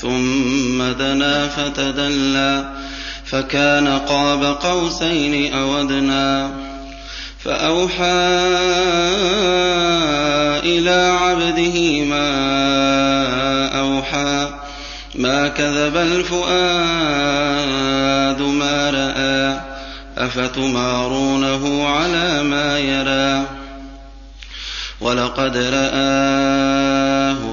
ثم دنا فتدلى فكان قاب قوسين أو أدنى فأوحى إلى عبده ما أوحى ما كذب الفؤاد ما رأى أفتمارونه على ما يرى. ولقد رآه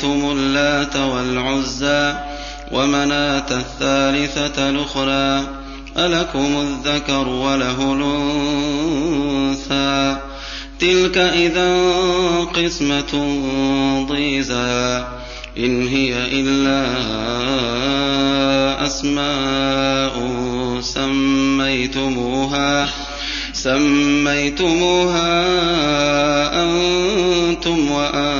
أفرأيتم اللات والعزى ومناة الثالثة الأخرى ألكم الذكر وله الأنثى تلك إذا قسمة ضيزى إن هي إلا أسماء سميتموها سميتموها أنتم وآباؤكم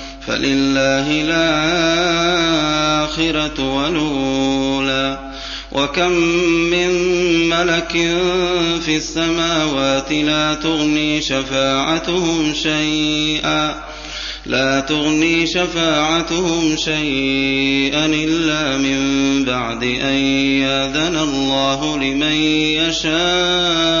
فلله الآخرة والأولى وكم من ملك في السماوات لا تغني شفاعتهم شيئا لا تغني شفاعتهم شيئا إلا من بعد أن ياذن الله لمن يشاء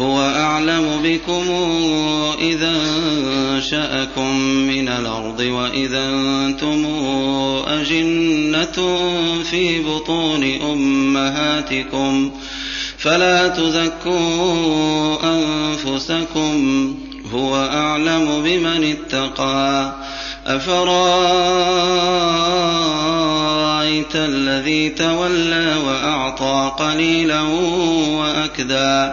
هو أعلم بكم إذا أنشأكم من الأرض وإذا أنتم أجنة في بطون أمهاتكم فلا تزكوا أنفسكم هو أعلم بمن اتقى أفرأيت الذي تولى وأعطى قليلا وأكدى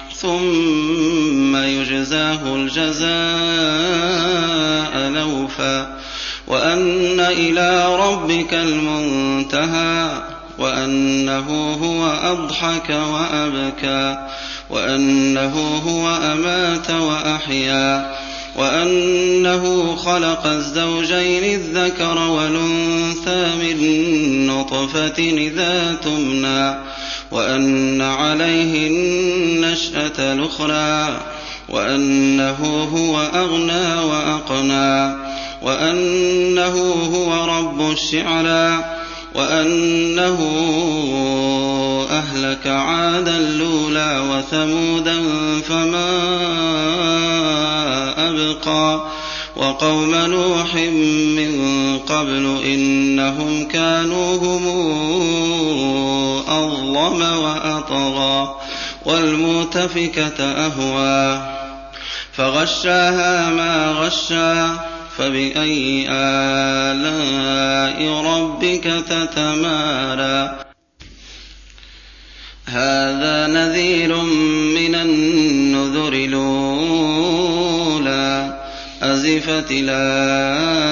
ثم يجزاه الجزاء الأوفى وأن إلى ربك المنتهى وأنه هو أضحك وأبكى وأنه هو أمات وأحيا وأنه خلق الزوجين الذكر والأنثى من نطفة إذا تمنى وأن عليه النشأة الأخرى وأنه هو أغنى وأقنى وأنه هو رب الشعرى وأنه أهلك عادا الأولى وثمودا فما أبقى وقوم نوح من قبل إنهم كانوا هم أظلم وأطغى والمؤتفكة أهوى فغشاها ما غشى فبأي آلاء ربك تتمارى هذا نذير من النذر الأولى أزفت الآزفة